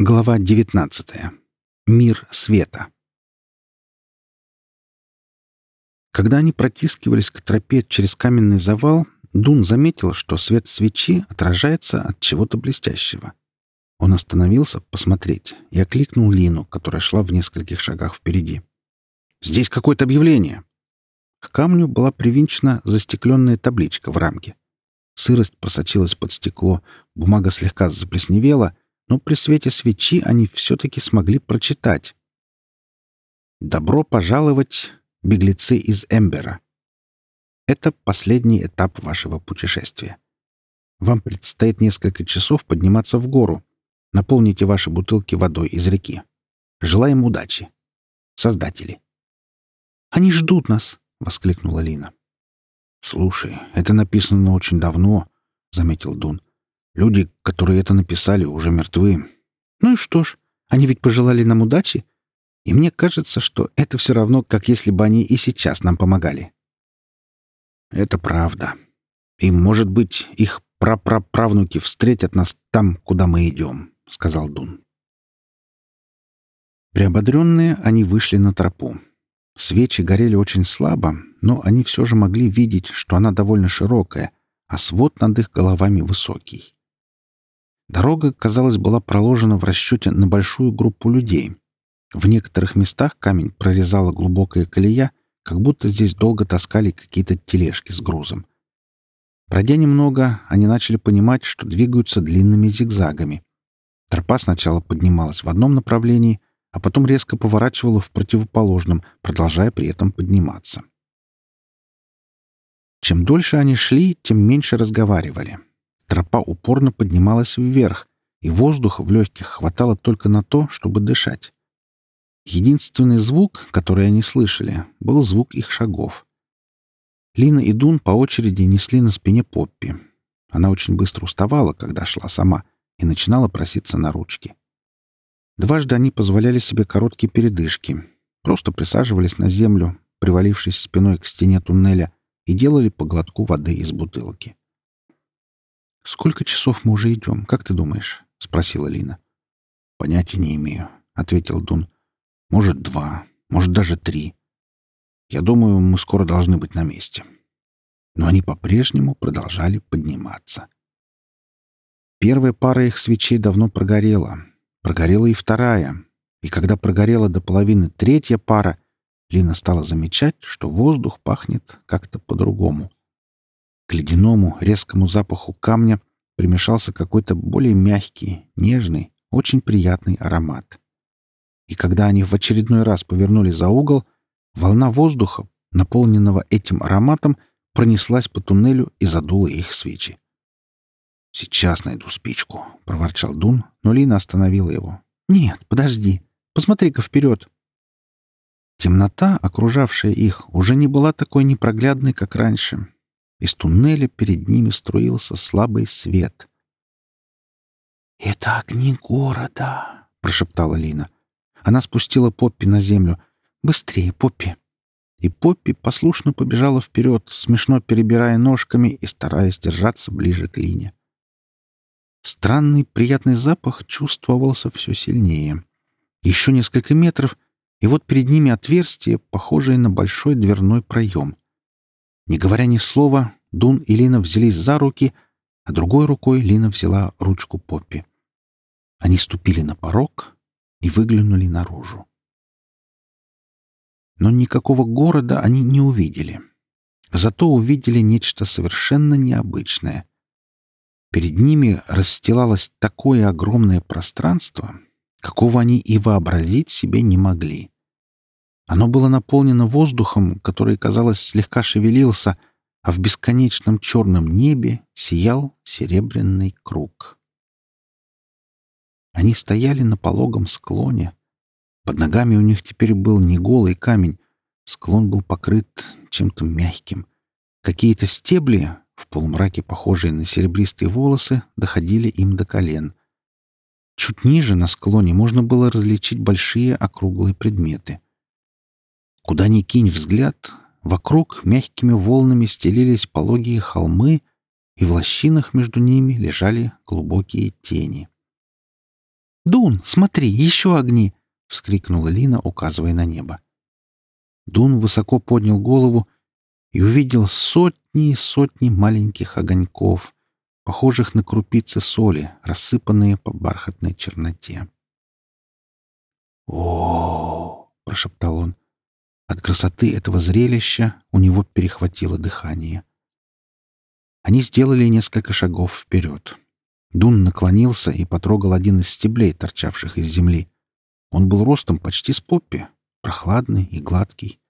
Глава 19. Мир света. Когда они протискивались к тропе через каменный завал, Дун заметил, что свет свечи отражается от чего-то блестящего. Он остановился посмотреть и окликнул Лину, которая шла в нескольких шагах впереди. «Здесь какое-то объявление!» К камню была привинчена застекленная табличка в рамке. Сырость просочилась под стекло, бумага слегка заплесневела — но при свете свечи они все-таки смогли прочитать. «Добро пожаловать, беглецы из Эмбера. Это последний этап вашего путешествия. Вам предстоит несколько часов подниматься в гору. Наполните ваши бутылки водой из реки. Желаем удачи. Создатели». «Они ждут нас!» — воскликнула Лина. «Слушай, это написано очень давно», — заметил Дун. Люди, которые это написали, уже мертвы. Ну и что ж, они ведь пожелали нам удачи. И мне кажется, что это все равно, как если бы они и сейчас нам помогали. Это правда. И, может быть, их прапраправнуки встретят нас там, куда мы идем, — сказал Дун. Приободренные, они вышли на тропу. Свечи горели очень слабо, но они все же могли видеть, что она довольно широкая, а свод над их головами высокий. Дорога, казалось, была проложена в расчете на большую группу людей. В некоторых местах камень прорезала глубокая колея, как будто здесь долго таскали какие-то тележки с грузом. Пройдя немного, они начали понимать, что двигаются длинными зигзагами. Тропа сначала поднималась в одном направлении, а потом резко поворачивала в противоположном, продолжая при этом подниматься. Чем дольше они шли, тем меньше разговаривали. Тропа упорно поднималась вверх, и воздуха в легких хватало только на то, чтобы дышать. Единственный звук, который они слышали, был звук их шагов. Лина и Дун по очереди несли на спине Поппи. Она очень быстро уставала, когда шла сама, и начинала проситься на ручки. Дважды они позволяли себе короткие передышки, просто присаживались на землю, привалившись спиной к стене туннеля, и делали по глотку воды из бутылки. «Сколько часов мы уже идем, как ты думаешь?» — спросила Лина. «Понятия не имею», — ответил Дун. «Может, два, может, даже три. Я думаю, мы скоро должны быть на месте». Но они по-прежнему продолжали подниматься. Первая пара их свечей давно прогорела. Прогорела и вторая. И когда прогорела до половины третья пара, Лина стала замечать, что воздух пахнет как-то по-другому. К ледяному, резкому запаху камня примешался какой-то более мягкий, нежный, очень приятный аромат. И когда они в очередной раз повернули за угол, волна воздуха, наполненного этим ароматом, пронеслась по туннелю и задула их свечи. «Сейчас найду спичку», — проворчал Дун, но Лина остановила его. «Нет, подожди. Посмотри-ка вперед». Темнота, окружавшая их, уже не была такой непроглядной, как раньше. Из туннеля перед ними струился слабый свет. «Это огни города», — прошептала Лина. Она спустила Поппи на землю. «Быстрее, Поппи!» И Поппи послушно побежала вперед, смешно перебирая ножками и стараясь держаться ближе к Лине. Странный приятный запах чувствовался все сильнее. Еще несколько метров, и вот перед ними отверстие, похожее на большой дверной проем. Не говоря ни слова, Дун и Лина взялись за руки, а другой рукой Лина взяла ручку Поппи. Они ступили на порог и выглянули наружу. Но никакого города они не увидели. Зато увидели нечто совершенно необычное. Перед ними расстилалось такое огромное пространство, какого они и вообразить себе не могли. Оно было наполнено воздухом, который, казалось, слегка шевелился, а в бесконечном черном небе сиял серебряный круг. Они стояли на пологом склоне. Под ногами у них теперь был не голый камень, склон был покрыт чем-то мягким. Какие-то стебли, в полумраке похожие на серебристые волосы, доходили им до колен. Чуть ниже на склоне можно было различить большие округлые предметы. Куда ни кинь взгляд, вокруг мягкими волнами стелились пологие холмы, и в лощинах между ними лежали глубокие тени. «Дун, смотри, еще огни!» — вскрикнула Лина, указывая на небо. Дун высоко поднял голову и увидел сотни и сотни маленьких огоньков, похожих на крупицы соли, рассыпанные по бархатной черноте. о прошептал он. От красоты этого зрелища у него перехватило дыхание. Они сделали несколько шагов вперед. Дун наклонился и потрогал один из стеблей, торчавших из земли. Он был ростом почти с Поппи, прохладный и гладкий.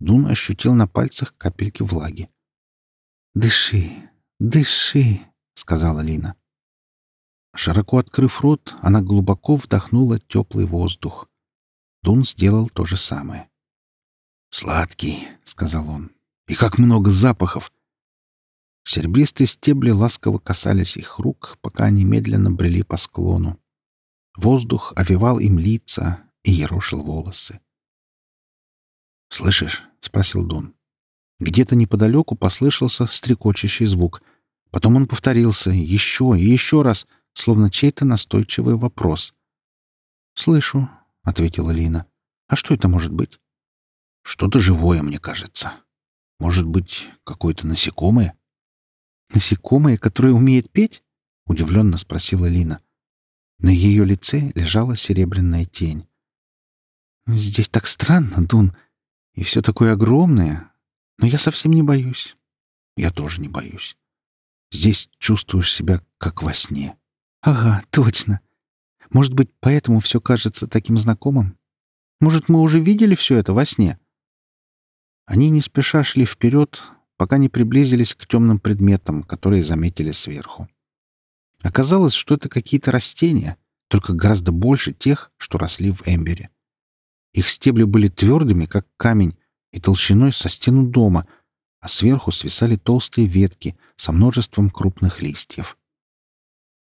Дун ощутил на пальцах капельки влаги. «Дыши, дыши», — сказала Лина. Широко открыв рот, она глубоко вдохнула теплый воздух. Дун сделал то же самое. «Сладкий», — сказал он. «И как много запахов!» Серебристые стебли ласково касались их рук, пока они медленно брели по склону. Воздух овивал им лица и ерошил волосы. «Слышишь?» — спросил Дун. Где-то неподалеку послышался стрекочущий звук. Потом он повторился еще и еще раз, словно чей-то настойчивый вопрос. «Слышу», — ответила Лина. «А что это может быть?» «Что-то живое, мне кажется. Может быть, какое-то насекомое?» «Насекомое, которое умеет петь?» — удивленно спросила Лина. На ее лице лежала серебряная тень. «Здесь так странно, Дун, и все такое огромное, но я совсем не боюсь. Я тоже не боюсь. Здесь чувствуешь себя как во сне. Ага, точно. Может быть, поэтому все кажется таким знакомым? Может, мы уже видели все это во сне?» Они не спеша шли вперед, пока не приблизились к темным предметам, которые заметили сверху. Оказалось, что это какие-то растения, только гораздо больше тех, что росли в Эмбере. Их стебли были твердыми, как камень, и толщиной со стену дома, а сверху свисали толстые ветки со множеством крупных листьев.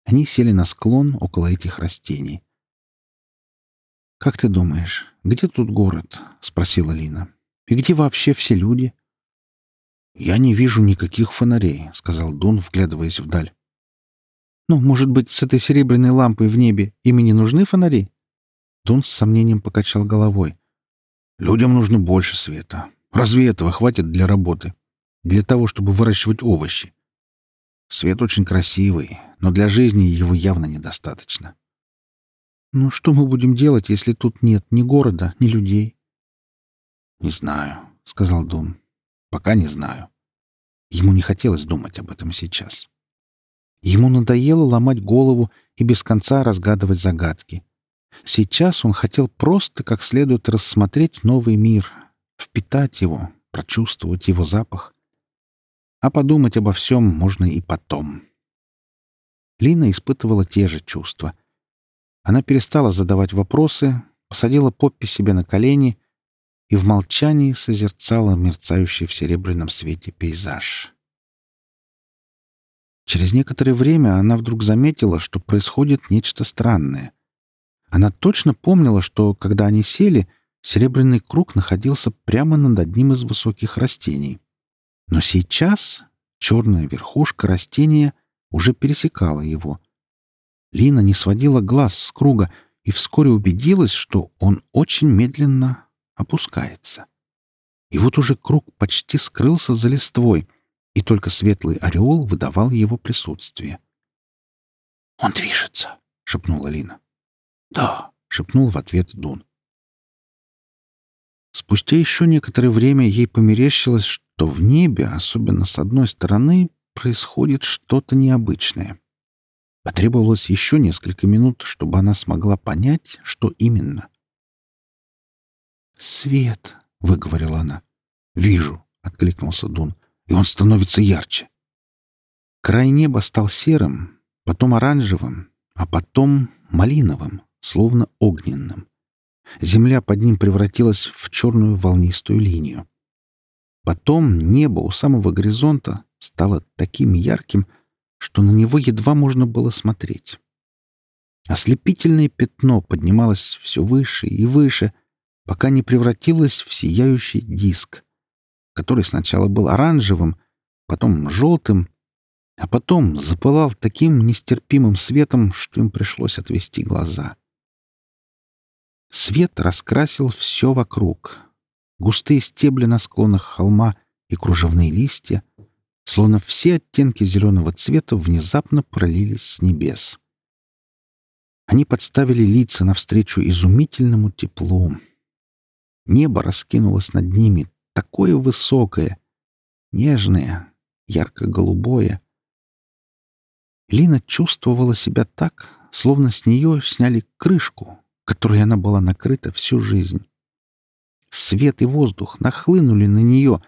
Они сели на склон около этих растений. «Как ты думаешь, где тут город?» — спросила Лина. «И где вообще все люди?» «Я не вижу никаких фонарей», — сказал Дун, вглядываясь вдаль. «Ну, может быть, с этой серебряной лампой в небе им и не нужны фонари?» Дун с сомнением покачал головой. «Людям нужно больше света. Разве этого хватит для работы? Для того, чтобы выращивать овощи? Свет очень красивый, но для жизни его явно недостаточно». «Ну, что мы будем делать, если тут нет ни города, ни людей?» «Не знаю», — сказал Дун. Пока не знаю. Ему не хотелось думать об этом сейчас. Ему надоело ломать голову и без конца разгадывать загадки. Сейчас он хотел просто как следует рассмотреть новый мир, впитать его, прочувствовать его запах. А подумать обо всем можно и потом. Лина испытывала те же чувства. Она перестала задавать вопросы, посадила Поппи себе на колени и в молчании созерцала мерцающий в серебряном свете пейзаж. Через некоторое время она вдруг заметила, что происходит нечто странное. Она точно помнила, что, когда они сели, серебряный круг находился прямо над одним из высоких растений. Но сейчас черная верхушка растения уже пересекала его. Лина не сводила глаз с круга и вскоре убедилась, что он очень медленно опускается. И вот уже круг почти скрылся за листвой, и только светлый ореол выдавал его присутствие. «Он движется», — шепнула Лина. «Да», — шепнул в ответ Дун. Спустя еще некоторое время ей померещилось, что в небе, особенно с одной стороны, происходит что-то необычное. Потребовалось еще несколько минут, чтобы она смогла понять, что именно. «Свет!» — выговорила она. «Вижу!» — откликнулся Дун. «И он становится ярче!» Край неба стал серым, потом оранжевым, а потом малиновым, словно огненным. Земля под ним превратилась в черную волнистую линию. Потом небо у самого горизонта стало таким ярким, что на него едва можно было смотреть. Ослепительное пятно поднималось все выше и выше — пока не превратилась в сияющий диск, который сначала был оранжевым, потом желтым, а потом запылал таким нестерпимым светом, что им пришлось отвести глаза. Свет раскрасил все вокруг. Густые стебли на склонах холма и кружевные листья, словно все оттенки зеленого цвета внезапно пролились с небес. Они подставили лица навстречу изумительному теплу. Небо раскинулось над ними, такое высокое, нежное, ярко-голубое. Лина чувствовала себя так, словно с нее сняли крышку, которой она была накрыта всю жизнь. Свет и воздух нахлынули на нее,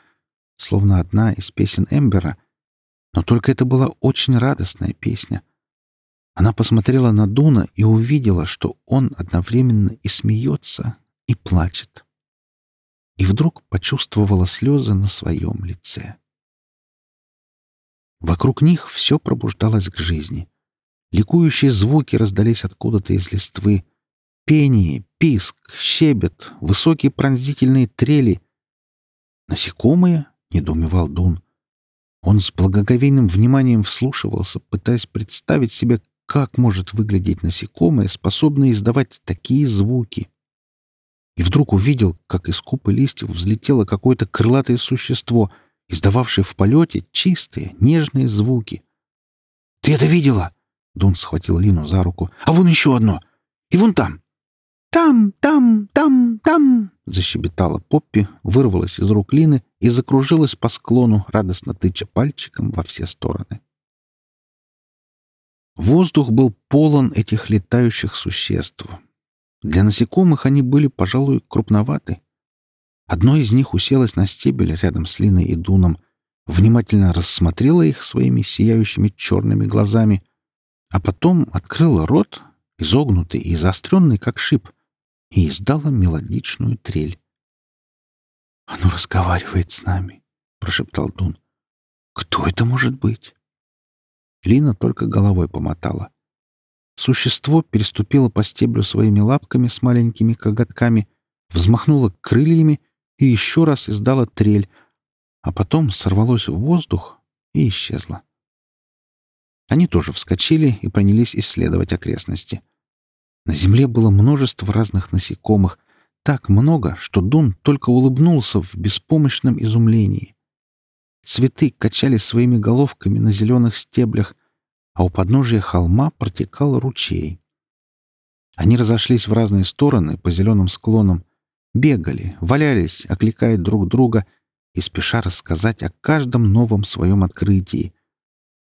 словно одна из песен Эмбера, но только это была очень радостная песня. Она посмотрела на Дуна и увидела, что он одновременно и смеется, и плачет. И вдруг почувствовала слезы на своем лице. Вокруг них все пробуждалось к жизни. Ликующие звуки раздались откуда-то из листвы. Пение, писк, щебет, высокие пронзительные трели. «Насекомые?» — недоумевал Дун. Он с благоговейным вниманием вслушивался, пытаясь представить себе, как может выглядеть насекомое, способное издавать такие звуки. И вдруг увидел, как из купы листьев взлетело какое-то крылатое существо — издававший в полете чистые, нежные звуки. «Ты это видела?» — Дун схватил Лину за руку. «А вон еще одно! И вон там!» «Там, там, там, там!» — защебетала Поппи, вырвалась из рук Лины и закружилась по склону, радостно тыча пальчиком во все стороны. Воздух был полон этих летающих существ. Для насекомых они были, пожалуй, крупноваты. Одно из них уселось на стебель рядом с Линой и Дуном, внимательно рассмотрела их своими сияющими черными глазами, а потом открыла рот, изогнутый и заостренный, как шип, и издала мелодичную трель. «Оно разговаривает с нами», — прошептал Дун. «Кто это может быть?» Лина только головой помотала. Существо переступило по стеблю своими лапками с маленькими коготками, взмахнуло крыльями и еще раз издала трель, а потом сорвалось в воздух и исчезло. Они тоже вскочили и принялись исследовать окрестности. На земле было множество разных насекомых, так много, что Дун только улыбнулся в беспомощном изумлении. Цветы качали своими головками на зеленых стеблях, а у подножия холма протекал ручей. Они разошлись в разные стороны по зеленым склонам, бегали, валялись, окликая друг друга и спеша рассказать о каждом новом своем открытии,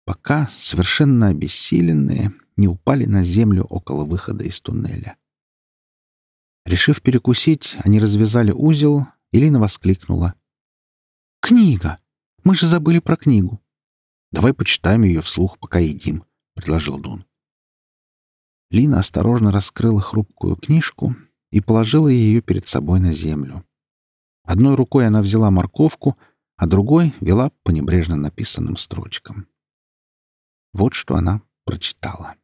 пока, совершенно обессиленные, не упали на землю около выхода из туннеля. Решив перекусить, они развязали узел, и Лина воскликнула. «Книга! Мы же забыли про книгу!» «Давай почитаем ее вслух, пока едим», — предложил Дун. Лина осторожно раскрыла хрупкую книжку и положила ее перед собой на землю. Одной рукой она взяла морковку, а другой вела по небрежно написанным строчкам. Вот что она прочитала.